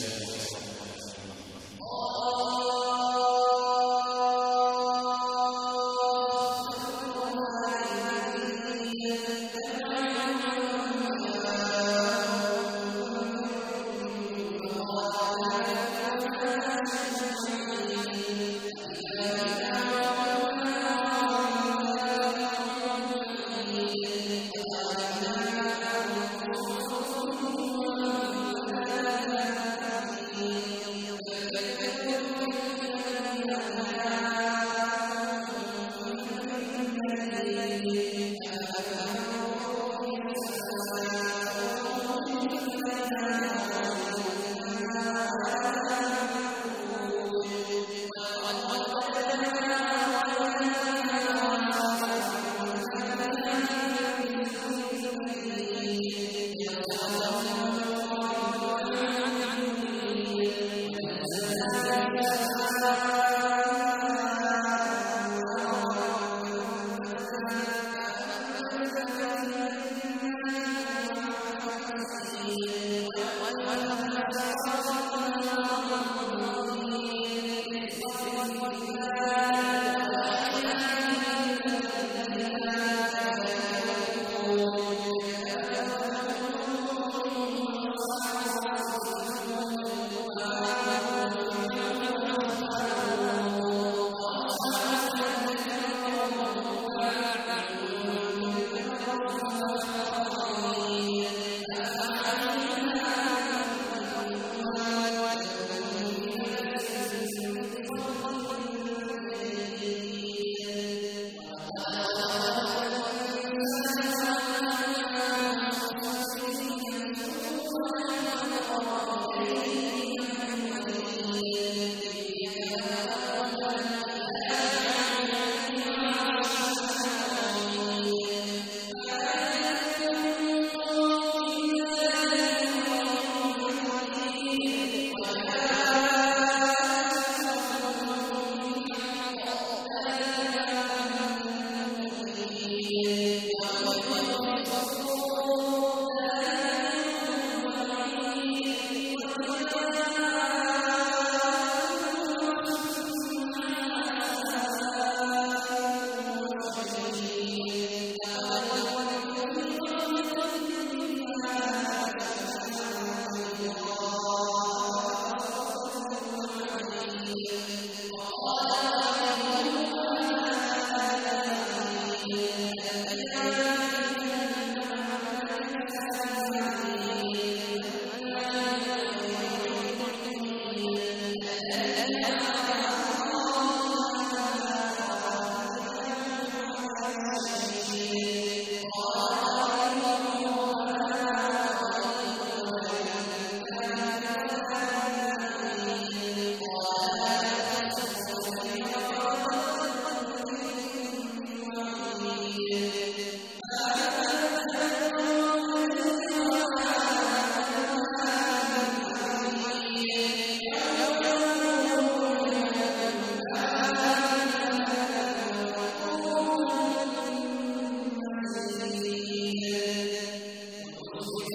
ハハハハ!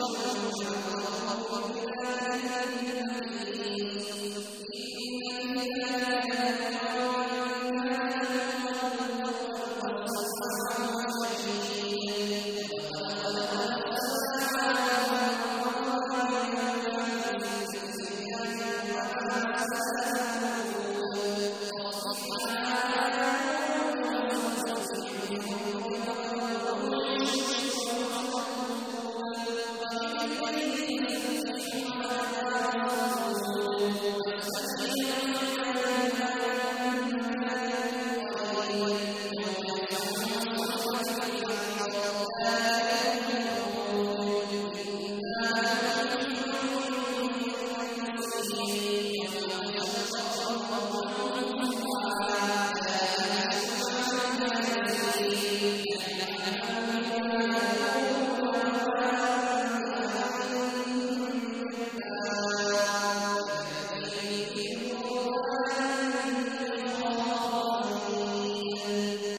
يَخْشَى الْخَوْفَ